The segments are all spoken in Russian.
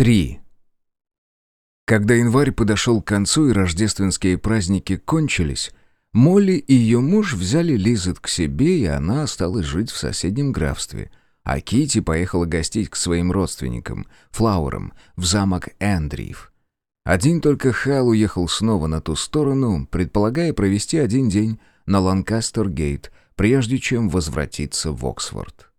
3. Когда январь подошел к концу и рождественские праздники кончились, Молли и ее муж взяли Лизет к себе, и она осталась жить в соседнем графстве. А Кити поехала гостить к своим родственникам, Флауэрам, в замок Эндриев. Один только Хэл уехал снова на ту сторону, предполагая провести один день на Ланкастер-гейт, прежде чем возвратиться в Оксфорд.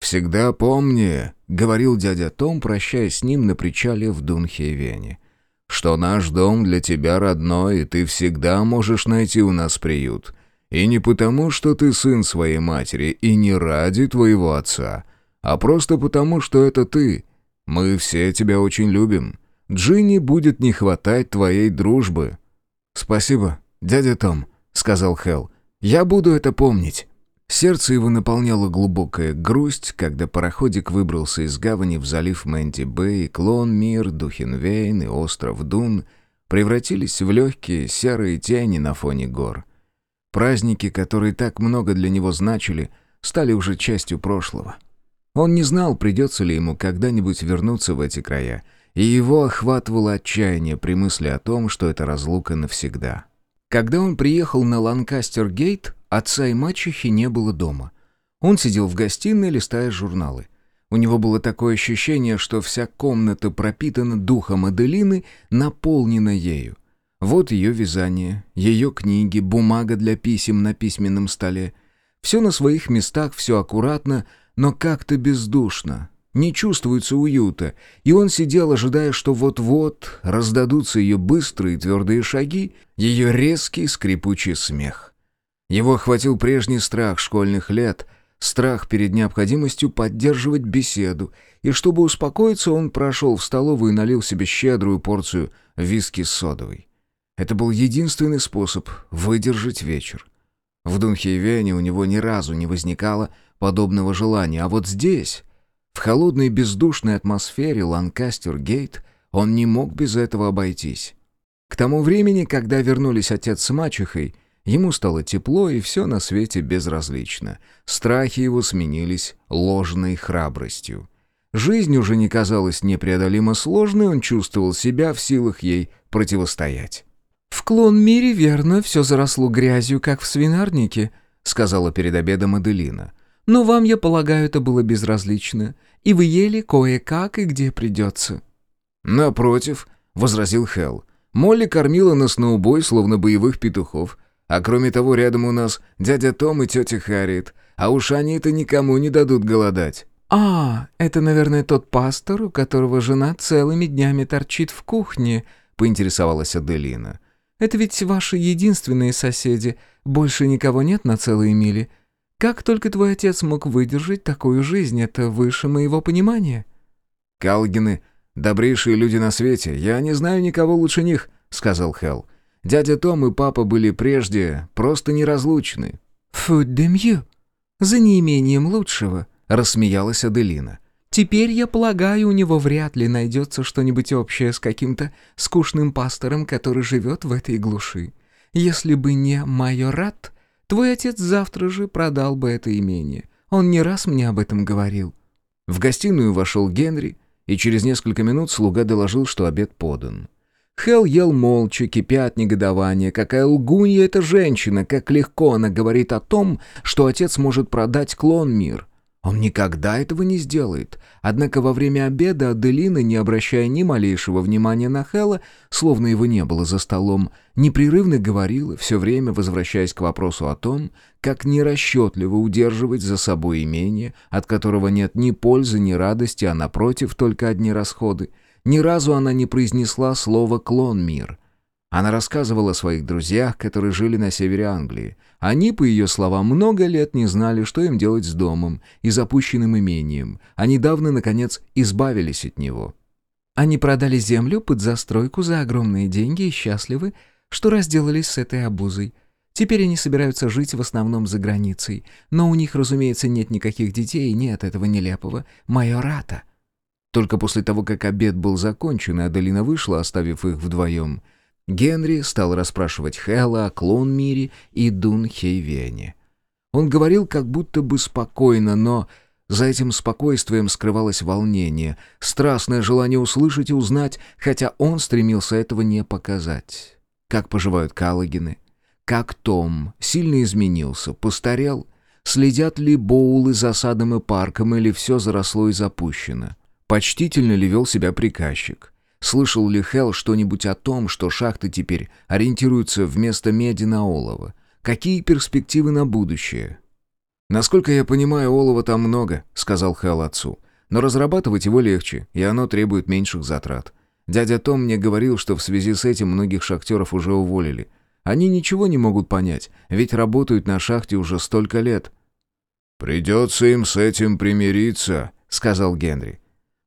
«Всегда помни», — говорил дядя Том, прощаясь с ним на причале в Дунхевене, «что наш дом для тебя родной, и ты всегда можешь найти у нас приют. И не потому, что ты сын своей матери, и не ради твоего отца, а просто потому, что это ты. Мы все тебя очень любим. Джинни будет не хватать твоей дружбы». «Спасибо, дядя Том», — сказал Хелл. «Я буду это помнить». Сердце его наполняла глубокая грусть, когда пароходик выбрался из гавани в залив Мэнти-Бэй, Клон, Мир, Духенвейн и остров Дун превратились в легкие серые тени на фоне гор. Праздники, которые так много для него значили, стали уже частью прошлого. Он не знал, придется ли ему когда-нибудь вернуться в эти края, и его охватывало отчаяние при мысли о том, что это разлука навсегда. Когда он приехал на Ланкастер-гейт, отца и мачехи не было дома. Он сидел в гостиной, листая журналы. У него было такое ощущение, что вся комната пропитана духом Аделины, наполнена ею. Вот ее вязание, ее книги, бумага для писем на письменном столе. Все на своих местах, все аккуратно, но как-то бездушно, не чувствуется уюта, и он сидел, ожидая, что вот-вот раздадутся ее быстрые твердые шаги, ее резкий скрипучий смех. Его охватил прежний страх школьных лет, страх перед необходимостью поддерживать беседу, и чтобы успокоиться, он прошел в столовую и налил себе щедрую порцию виски с содовой. Это был единственный способ выдержать вечер. В Дунхейвене у него ни разу не возникало подобного желания, а вот здесь... В холодной бездушной атмосфере Ланкастер-Гейт он не мог без этого обойтись. К тому времени, когда вернулись отец с мачехой, ему стало тепло и все на свете безразлично. Страхи его сменились ложной храбростью. Жизнь уже не казалась непреодолимо сложной, он чувствовал себя в силах ей противостоять. «В клон мире, верно, все заросло грязью, как в свинарнике», — сказала перед обедом Аделина. Но вам, я полагаю, это было безразлично, и вы ели кое-как и где придется». «Напротив», — возразил Хелл, — «Молли кормила нас на убой, словно боевых петухов. А кроме того, рядом у нас дядя Том и тетя Харриет, а уж они-то никому не дадут голодать». «А, это, наверное, тот пастор, у которого жена целыми днями торчит в кухне», — поинтересовалась Аделина. «Это ведь ваши единственные соседи. Больше никого нет на целые мили. Как только твой отец мог выдержать такую жизнь, это выше моего понимания». «Калгины — добрейшие люди на свете. Я не знаю никого лучше них», — сказал Хелл. «Дядя Том и папа были прежде просто неразлучны». «Фу демью! За неимением лучшего», — рассмеялась Аделина. «Теперь, я полагаю, у него вряд ли найдется что-нибудь общее с каким-то скучным пастором, который живет в этой глуши. Если бы не майорат, Твой отец завтра же продал бы это имение. Он не раз мне об этом говорил». В гостиную вошел Генри, и через несколько минут слуга доложил, что обед подан. Хелл ел молча, кипя от негодования. Какая лгунья эта женщина, как легко она говорит о том, что отец может продать клон мир. Он никогда этого не сделает. Однако во время обеда Аделина, не обращая ни малейшего внимания на Хэлла, словно его не было за столом, непрерывно говорила, все время возвращаясь к вопросу о том, как нерасчетливо удерживать за собой имение, от которого нет ни пользы, ни радости, а напротив только одни расходы. Ни разу она не произнесла слово «клон мир». Она рассказывала о своих друзьях, которые жили на севере Англии. Они, по ее словам, много лет не знали, что им делать с домом и запущенным имением, а недавно, наконец, избавились от него. Они продали землю под застройку за огромные деньги и счастливы, что разделались с этой обузой. Теперь они собираются жить в основном за границей, но у них, разумеется, нет никаких детей и нет этого нелепого майората. Только после того, как обед был закончен, и Аделина вышла, оставив их вдвоем, Генри стал расспрашивать Хэлла о Клон-Мире и Дун-Хейвене. Он говорил как будто бы спокойно, но За этим спокойствием скрывалось волнение, страстное желание услышать и узнать, хотя он стремился этого не показать. Как поживают Каллогины? Как Том сильно изменился, постарел? Следят ли Боулы за садом и парком, или все заросло и запущено? Почтительно ли вел себя приказчик? Слышал ли Хелл что-нибудь о том, что шахты теперь ориентируются вместо меди на олово? Какие перспективы на будущее? «Насколько я понимаю, олова там много», — сказал Хелл отцу. «Но разрабатывать его легче, и оно требует меньших затрат. Дядя Том мне говорил, что в связи с этим многих шахтеров уже уволили. Они ничего не могут понять, ведь работают на шахте уже столько лет». «Придется им с этим примириться», — сказал Генри.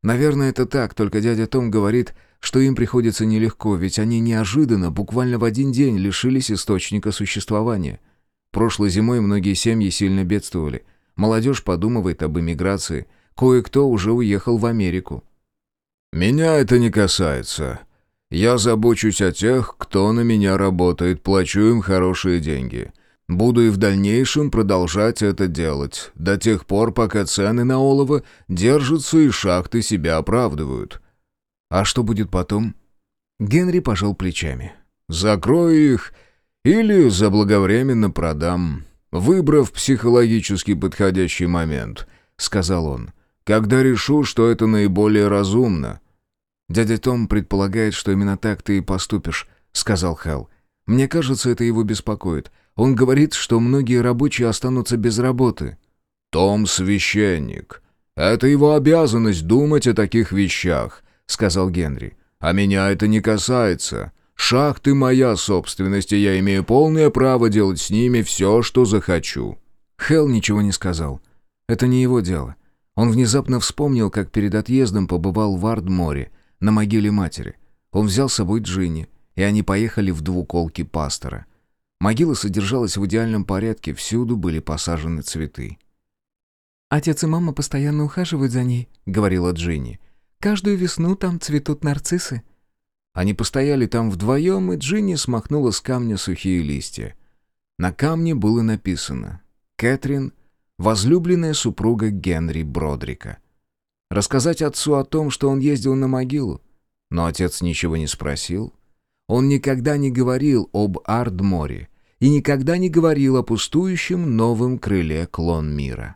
Наверное, это так, только дядя Том говорит, что им приходится нелегко, ведь они неожиданно, буквально в один день, лишились источника существования. Прошлой зимой многие семьи сильно бедствовали. Молодежь подумывает об эмиграции. Кое-кто уже уехал в Америку. «Меня это не касается. Я забочусь о тех, кто на меня работает, плачу им хорошие деньги. Буду и в дальнейшем продолжать это делать, до тех пор, пока цены на олово держатся и шахты себя оправдывают. А что будет потом? Генри пожал плечами. Закрою их или заблаговременно продам, выбрав психологически подходящий момент, сказал он, когда решу, что это наиболее разумно. Дядя Том предполагает, что именно так ты и поступишь, сказал Хелл. Мне кажется, это его беспокоит. Он говорит, что многие рабочие останутся без работы». «Том священник. Это его обязанность думать о таких вещах», — сказал Генри. «А меня это не касается. Шахты — моя собственность, и я имею полное право делать с ними все, что захочу». Хелл ничего не сказал. Это не его дело. Он внезапно вспомнил, как перед отъездом побывал в Ардморе, на могиле матери. Он взял с собой Джинни, и они поехали в двуколки пастора. Могила содержалась в идеальном порядке, всюду были посажены цветы. «Отец и мама постоянно ухаживают за ней», — говорила Джинни. «Каждую весну там цветут нарциссы». Они постояли там вдвоем, и Джинни смахнула с камня сухие листья. На камне было написано «Кэтрин, возлюбленная супруга Генри Бродрика». Рассказать отцу о том, что он ездил на могилу. Но отец ничего не спросил. Он никогда не говорил об Ардморе, и никогда не говорил о пустующем новом крыле клон мира.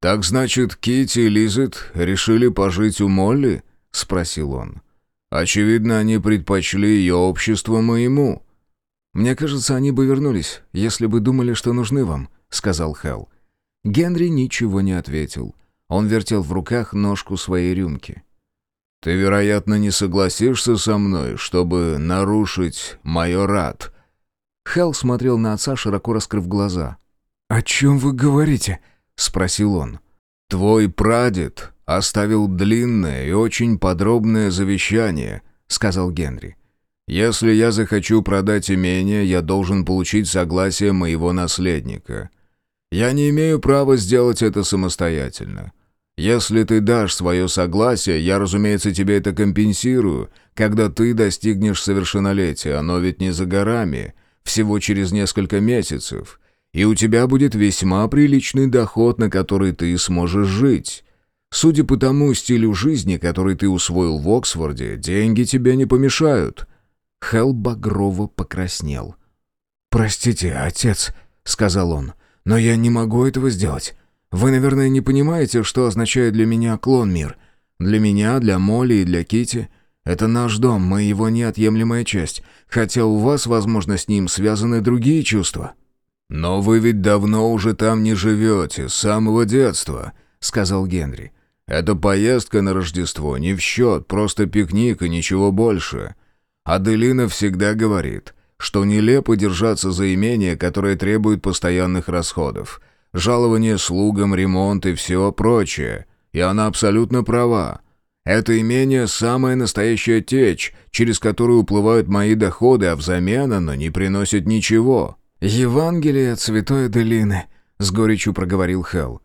«Так значит, Кити и Лизет решили пожить у Молли?» — спросил он. «Очевидно, они предпочли ее общество моему». «Мне кажется, они бы вернулись, если бы думали, что нужны вам», — сказал Хелл. Генри ничего не ответил. Он вертел в руках ножку своей рюмки. «Ты, вероятно, не согласишься со мной, чтобы нарушить майорат», Хелл смотрел на отца, широко раскрыв глаза. «О чем вы говорите?» — спросил он. «Твой прадед оставил длинное и очень подробное завещание», — сказал Генри. «Если я захочу продать имение, я должен получить согласие моего наследника. Я не имею права сделать это самостоятельно. Если ты дашь свое согласие, я, разумеется, тебе это компенсирую, когда ты достигнешь совершеннолетия, оно ведь не за горами, всего через несколько месяцев, и у тебя будет весьма приличный доход, на который ты сможешь жить. Судя по тому стилю жизни, который ты усвоил в Оксфорде, деньги тебе не помешают». Хелл Багрово покраснел. «Простите, отец», — сказал он, — «но я не могу этого сделать. Вы, наверное, не понимаете, что означает для меня клон-мир. Для меня, для Молли и для Кити это наш дом, мы его неотъемлемая часть, хотя у вас, возможно, с ним связаны другие чувства». «Но вы ведь давно уже там не живете, с самого детства», — сказал Генри. «Эта поездка на Рождество не в счет, просто пикник и ничего больше. Аделина всегда говорит, что нелепо держаться за имение, которое требует постоянных расходов. Жалование слугам, ремонт и все прочее. И она абсолютно права. Это имение – самая настоящая течь, через которую уплывают мои доходы, а взамен оно не приносит ничего». «Евангелие от святой Аделины», — с горечью проговорил Хелл.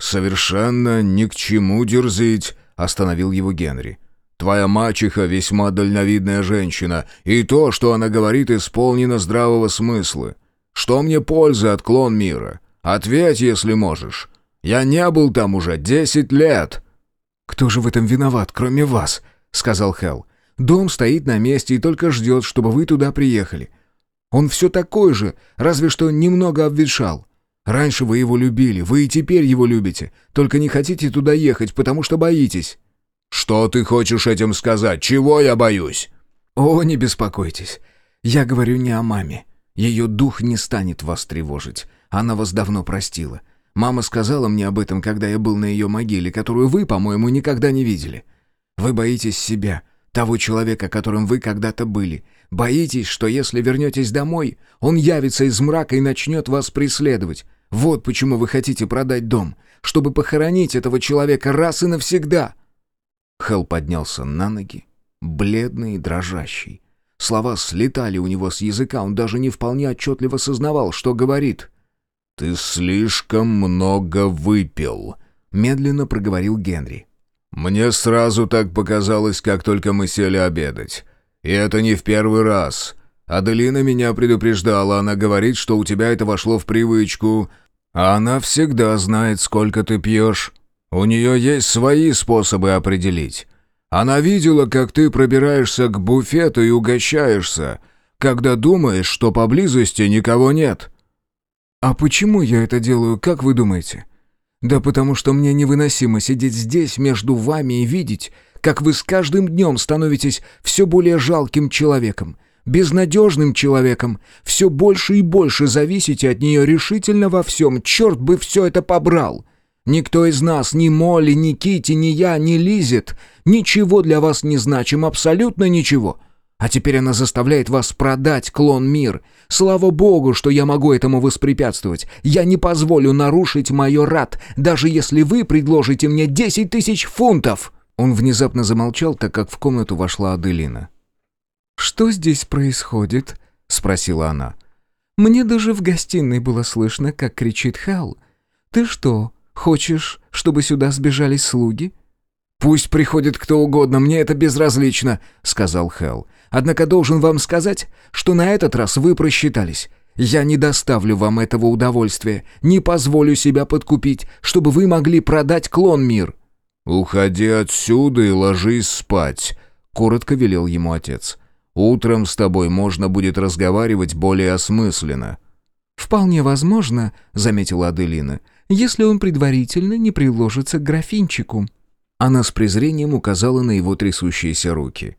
«Совершенно ни к чему дерзить», — остановил его Генри. «Твоя мачеха весьма дальновидная женщина, и то, что она говорит, исполнено здравого смысла. Что мне пользы от клон мира? Ответь, если можешь. Я не был там уже десять лет!» «Кто же в этом виноват, кроме вас?» — сказал Хелл. «Дом стоит на месте и только ждет, чтобы вы туда приехали. Он все такой же, разве что немного обветшал. Раньше вы его любили, вы и теперь его любите, только не хотите туда ехать, потому что боитесь». «Что ты хочешь этим сказать? Чего я боюсь?» «О, не беспокойтесь. Я говорю не о маме. Ее дух не станет вас тревожить. Она вас давно простила. Мама сказала мне об этом, когда я был на ее могиле, которую вы, по-моему, никогда не видели. Вы боитесь себя, того человека, которым вы когда-то были. Боитесь, что если вернетесь домой, он явится из мрака и начнет вас преследовать. Вот почему вы хотите продать дом, чтобы похоронить этого человека раз и навсегда». Хелл поднялся на ноги, бледный и дрожащий. Слова слетали у него с языка, он даже не вполне отчетливо сознавал, что говорит. «Ты слишком много выпил», — медленно проговорил Генри. «Мне сразу так показалось, как только мы сели обедать. И это не в первый раз. Аделина меня предупреждала, она говорит, что у тебя это вошло в привычку, а она всегда знает, сколько ты пьешь. У нее есть свои способы определить. Она видела, как ты пробираешься к буфету и угощаешься, когда думаешь, что поблизости никого нет». «А почему я это делаю, как вы думаете?» «Да потому что мне невыносимо сидеть здесь между вами и видеть, как вы с каждым днем становитесь все более жалким человеком, безнадежным человеком, все больше и больше зависите от нее решительно во всем, черт бы все это побрал!» Никто из нас, ни Молли, ни Кити, ни я, ни Лизет, ничего для вас не значим, абсолютно ничего. А теперь она заставляет вас продать клон Мир. Слава богу, что я могу этому воспрепятствовать. Я не позволю нарушить мое рад, даже если вы предложите мне десять тысяч фунтов!» Он внезапно замолчал, так как в комнату вошла Аделина. «Что здесь происходит?» — спросила она. «Мне даже в гостиной было слышно, как кричит Хелл. Ты что, Хочешь, чтобы сюда сбежались слуги?» «Пусть приходит кто угодно, мне это безразлично», — сказал Хелл. «Однако должен вам сказать, что на этот раз вы просчитались. Я не доставлю вам этого удовольствия, не позволю себя подкупить, чтобы вы могли продать клон мир». «Уходи отсюда и ложись спать», — коротко велел ему отец. «Утром с тобой можно будет разговаривать более осмысленно». «Вполне возможно», — заметила Аделина, — если он предварительно не приложится к графинчику». Она с презрением указала на его трясущиеся руки.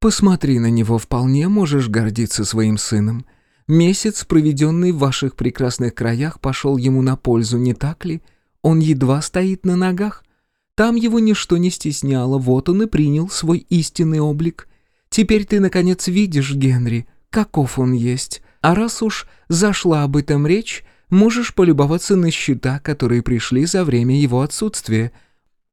«Посмотри на него, вполне можешь гордиться своим сыном. Месяц, проведенный в ваших прекрасных краях, пошел ему на пользу, не так ли? Он едва стоит на ногах. Там его ничто не стесняло, вот он и принял свой истинный облик. Теперь ты, наконец, видишь, Генри, каков он есть. А раз уж зашла об этом речь, Можешь полюбоваться на счета, которые пришли за время его отсутствия.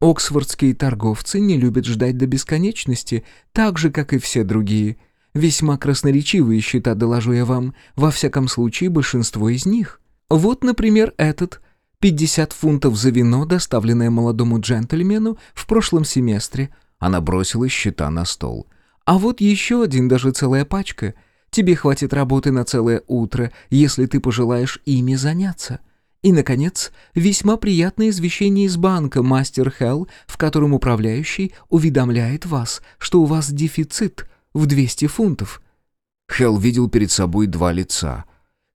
Оксфордские торговцы не любят ждать до бесконечности, так же, как и все другие. Весьма красноречивые счета, доложу я вам, во всяком случае большинство из них. Вот, например, этот. 50 фунтов за вино, доставленное молодому джентльмену в прошлом семестре. Она бросила счета на стол. А вот еще один, даже целая пачка — Тебе хватит работы на целое утро, если ты пожелаешь ими заняться. И, наконец, весьма приятное извещение из банка «Мастер Хелл», в котором управляющий уведомляет вас, что у вас дефицит в 200 фунтов. Хелл видел перед собой два лица.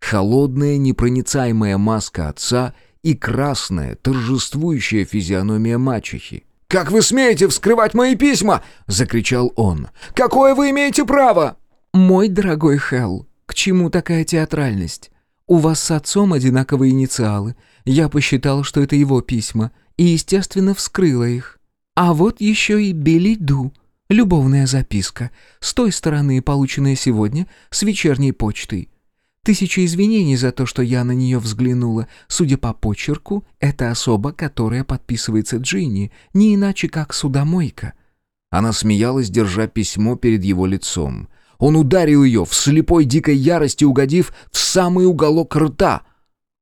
Холодная, непроницаемая маска отца и красная, торжествующая физиономия мачехи. «Как вы смеете вскрывать мои письма?» — закричал он. «Какое вы имеете право?» «Мой дорогой Хелл, к чему такая театральность? У вас с отцом одинаковые инициалы. Я посчитал, что это его письма, и, естественно, вскрыла их. А вот еще и Билли Ду, любовная записка, с той стороны, полученная сегодня, с вечерней почтой. Тысяча извинений за то, что я на нее взглянула. Судя по почерку, это особа, которая подписывается Джинни, не иначе как судомойка». Она смеялась, держа письмо перед его лицом. Он ударил ее в слепой дикой ярости, угодив в самый уголок рта.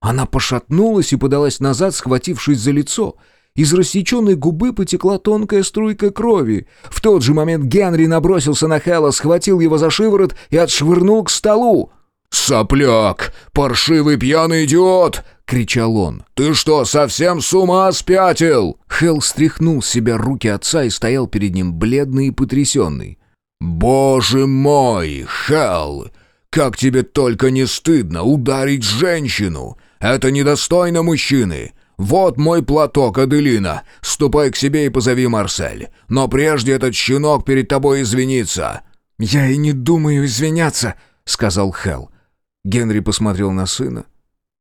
Она пошатнулась и подалась назад, схватившись за лицо. Из рассеченной губы потекла тонкая струйка крови. В тот же момент Генри набросился на Хэлла, схватил его за шиворот и отшвырнул к столу. «Сопляк! Паршивый пьяный идиот!» — кричал он. «Ты что, совсем с ума спятил?» Хелл стряхнул с себя руки отца и стоял перед ним бледный и потрясенный. «Боже мой, Хелл! Как тебе только не стыдно ударить женщину! Это недостойно мужчины! Вот мой платок, Аделина! Ступай к себе и позови Марсель! Но прежде этот щенок перед тобой извинится!» «Я и не думаю извиняться», — сказал Хелл. Генри посмотрел на сына.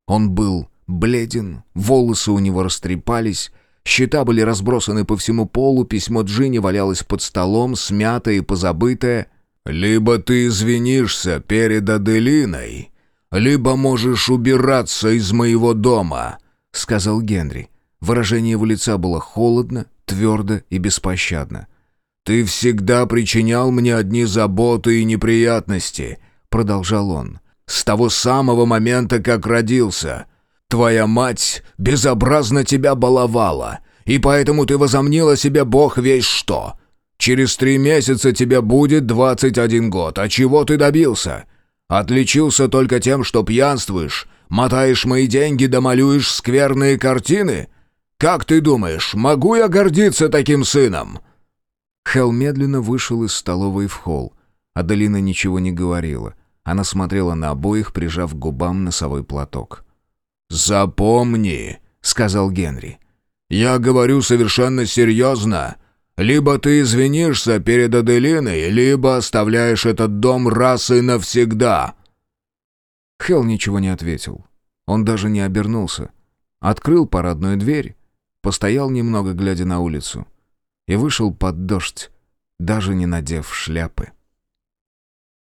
Он был бледен, волосы у него растрепались, счета были разбросаны по всему полу, письмо Джинни валялось под столом, смятое и позабытое. «Либо ты извинишься перед Аделиной, либо можешь убираться из моего дома», — сказал Генри. Выражение его лица было холодно, твердо и беспощадно. «Ты всегда причинял мне одни заботы и неприятности», — продолжал он с того самого момента, как родился. Твоя мать безобразно тебя баловала, и поэтому ты возомнила себе бог весь что. Через три месяца тебе будет 21 год, а чего ты добился? Отличился только тем, что пьянствуешь, мотаешь мои деньги да малюешь скверные картины? Как ты думаешь, могу я гордиться таким сыном?» Хелл медленно вышел из столовой в холл. Аделина ничего не говорила. Она смотрела на обоих, прижав к губам носовой платок. «Запомни», — сказал Генри. «Я говорю совершенно серьезно. Либо ты извинишься перед Аделиной, либо оставляешь этот дом раз и навсегда». Хелл ничего не ответил. Он даже не обернулся. Открыл парадную дверь, постоял немного, глядя на улицу, и вышел под дождь, даже не надев шляпы.